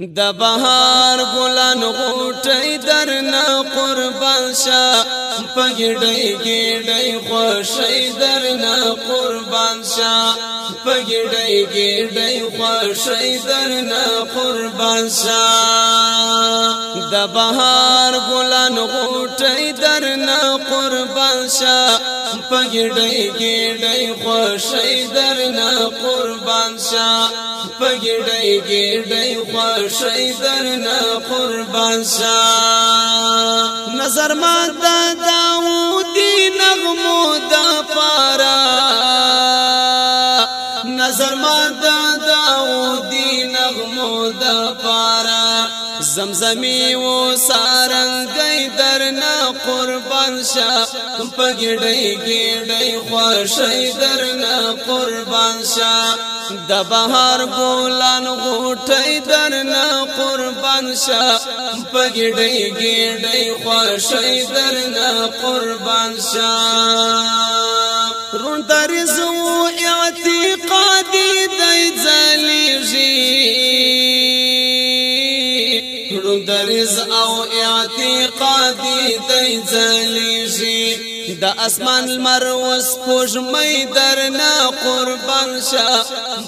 د بهار ګلان غوټي درنا قربان شه پګړې ګړې خوشي درنا قربان شه پګړې ګړې خوشي درنا قربان شه د بهار ګلان غوټي درنا قربان شه پګړې ګړې خوشي درنا قربان شه پګړې ګړې خوشې درنا قربان سا نظر ما د داودی نغمو د پارا نظر ما د داودی نغمو د پارا زمزمی و سارنگی درنا قربان شا تم پا گیڑی گیڑی خوشی درنا قربان شا د بهار بولان غوټی درنا قربان شا په گیډی گیډی خوشی درنا قربان شا رون درزو اعتقادی در دریز او اعتقادی دی زلیشی دا اسمان لمر وس پوشمی درنا قربان شا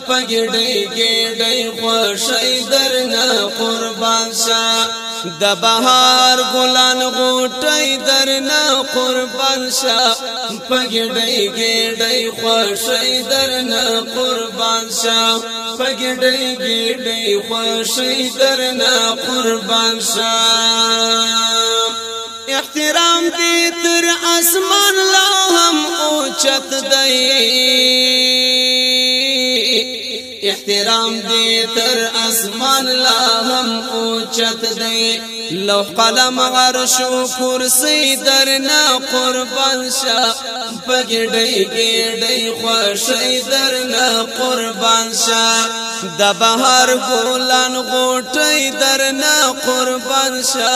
پگڑی گیڑی خوشی درنا قربان قربان شا د بهار ګلان غوټي درنا قربان شا پګړې ګړې خوشې درنا قربان شا پګړې ګړې خوشې درنا قربان شا احترام دې تر اسمان لا هم اوچت دی احترام دی تر اسمان لا هم اوچت دی لو قلم عرش کرسی درنا قربان شا پګډی ګډی خوشی درنا قربان شا د بهار ګلان غوټی درنا قربان شا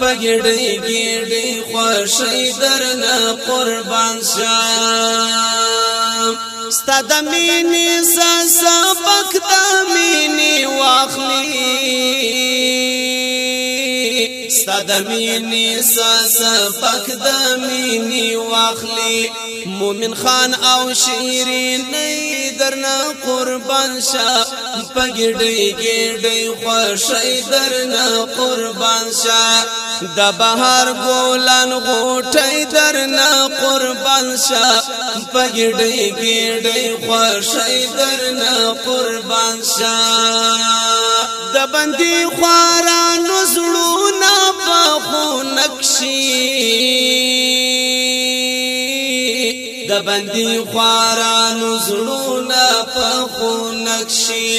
پګډی ګډی خوشی درنا قربان شا ستاد مینې سبق د مینې واخلي ستاد مینې سبق د مینې واخلي مومن خان او شیرین درنا قربان شه پګړې ګړې خوشې درنا قربان شه د بهار ګولان غوټې درنا قربان شه پګډې ګډې خوشې درنا قربان شا د بندي خوارانو زړونه په خو نقشي د بندي خوارانو زړونه په خو نقشي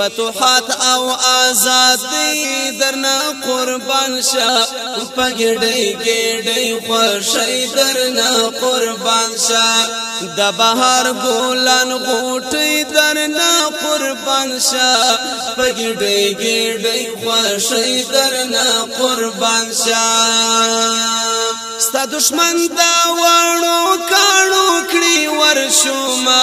فتوحات او آزادی درنا قربان شا پګړې ګړې خوشي درنا قربان شا د بهار ګولان غوټې درنا قربان شا پګړې ګړې خوشي درنا قربان شا ستا دشمن دا وانو کانو کړی ورشوما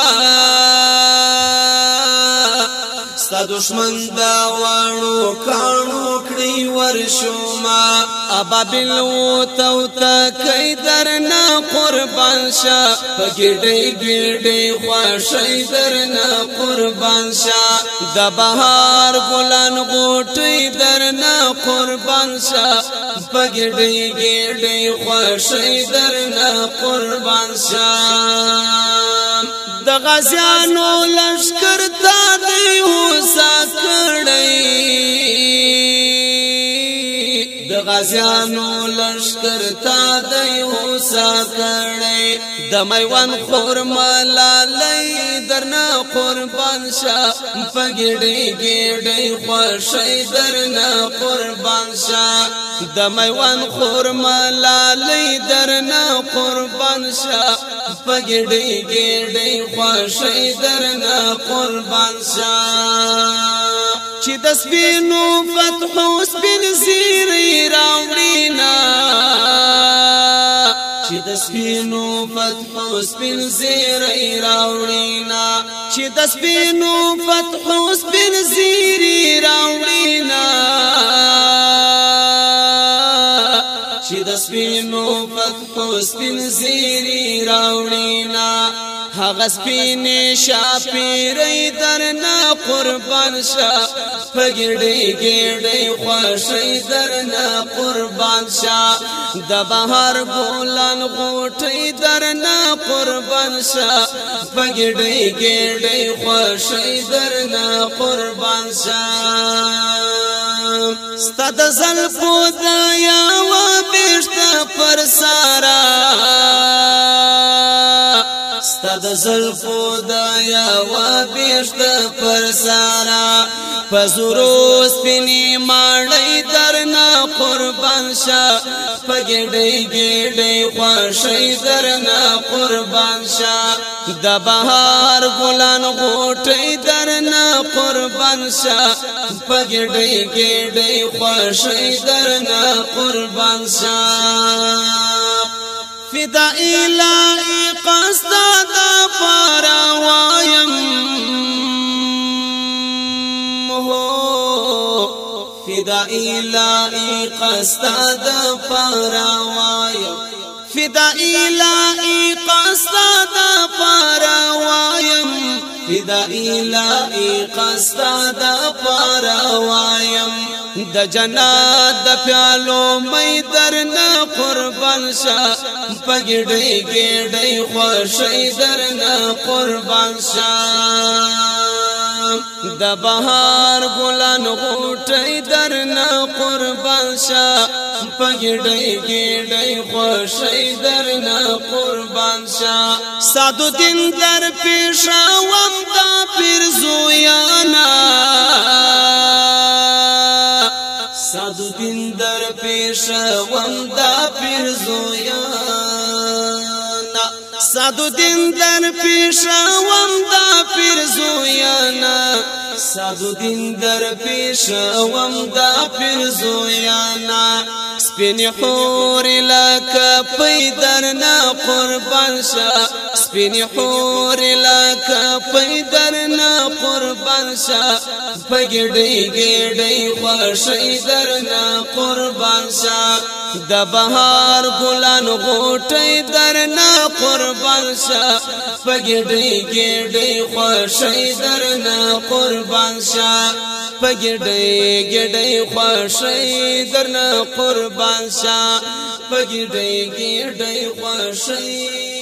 ستا دشمن دا وانو کانو کړی ورشو ما ابابل و تو تا کای درنا قربان شا پګړې ګړې خوښې درنا قربان شا د بهار ګلان غوټې درنا قربان شا پګړې ګړې خوښې درنا قربان شا د غزانو لشکره یو ساتل غازیانو لشکر تا د یو ساتړې د میوان خور ملالای درنا قربان شه پګړې ګړې خوشې درنا قربان شه د میوان خور ملالای درنا قربان شه پګړې ګړې خوشې درنا قربان شه چې د سپینو فتحو سپین زیری راوړینا چې د سپینو فتح سپین زیری راوړینا چې د سپینو فتح سپین زیری راوړینا هغه سپینې شاپیرې درنا قربان شه پګړې ګړې خوښې درنا قربان شه د بهر ګلان غوټې درنا قربان شه پګړې ګړې خوښې درنا قربان شه ستد زلفو د یا و بشت پر سارا ستاد زلفو دا یا وا بيشت پر سارا پزورو سپنی ماړی درنا قربان شا پګړې ګړې خوښې درنا قربان شا د بهار ګلان غوټې درنا قربان شا پګړې ګړې خوښې درنا قربان شا فدا الهی قصد دا پارا وایم هو فدا الهی قصد دا پارا وایم فدا الهی قصد دا پارا وایم چې دا الهي قصدا د پروايم د جنات د پیالو مې درنه قربان شه پګړې ګړې خوشې درنه قربان شه د بهار ګلان غوټې درنه قربان شا پګډي ګډي خوشي درنا قربان شا سادو دین در پیښه وم دا پیر زویانا سعدالدین در پیش وم دا پیر زویانا سعدالدین در پیش وم دا پیر زویانا سعدالدین در پیش وم دا پیر زویانا سپین حور لکه پیدر نا قربان شا سپین حور لکه پیدر نا قربان شا پګړې ګړې خوشې در نا قربان شا د بهار ګلان غوټي درنا قربان شا پګډي ګډي خوشي درنا قربان شا پګډي ګډي خوشي درنا قربان شا پګډي ګډي خوشي